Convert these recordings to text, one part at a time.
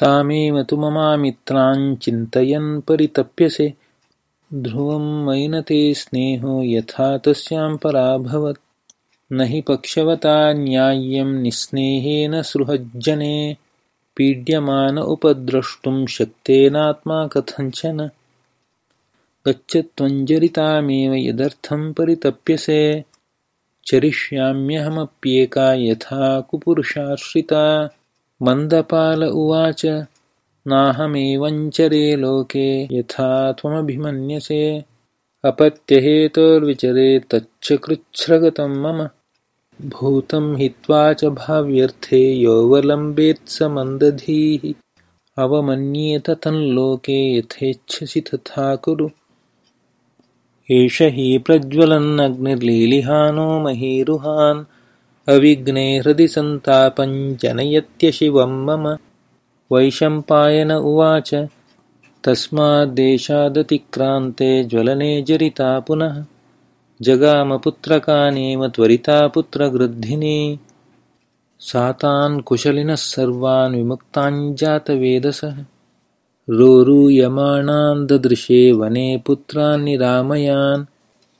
तामेव तु ममामित्राञ्चिन्तयन् परितप्यसे। ध्रुवं मैनते स्नेहो यथा तस्यां पराभवत् न हि पक्षवता न्याय्यं निःस्नेहेन सृहज्जने। पीड्यमान उपद्रष्टुं शक्तेनात्मा कथञ्चन। गच्छ त्वञ्जरितामेव यदर्थं परितप्यसे। चरिष्याम्यहमप्येका यथा कुपुरुषाश्रिता मन्दपाल उवाच नाहमेवञ्चरे लोके यथा त्वमभिमन्यसे। अपत्यहेतोर्विचरे तच्च कृच्छ्रगतं मम। भूतं हित्वा च भाव्यर्थे योऽवलम्बेत्स मन्दधीः अवमन्येत तल्लोके यथेच्छसि तथा कुरु। एष हि प्रज्वलन्नग्निर्लेलिहानो महीरुहान् अविघ्ने हृदि सन्तापं जनयत्यशिवं मम। वैशम्पायन उवाच तस्माद्देशादतिक्रान्ते ज्वलने जरिता पुनः। जगामपुत्रकानेव त्वरिता पुत्रगृद्धिनी। सा तान् कुशलिनः सर्वान् विमुक्ताञ्जातवेदसः रोरूयमाणान् ददृशे वने पुत्रान् निरामयान्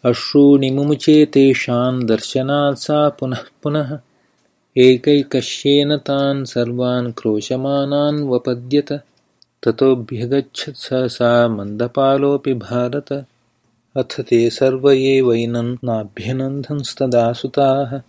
अश्रूणि मुमुचे तेषां दर्शनात् सा पुनः पुनः। एकैकश्येन तान् सर्वान् क्रोशमानान् वपद्यत। ततोऽभ्यगच्छत् सहसा मन्दपालोऽपि भारत। अथ ते सर्व एवैनं नाभ्यनन्दंस्तदा सुताः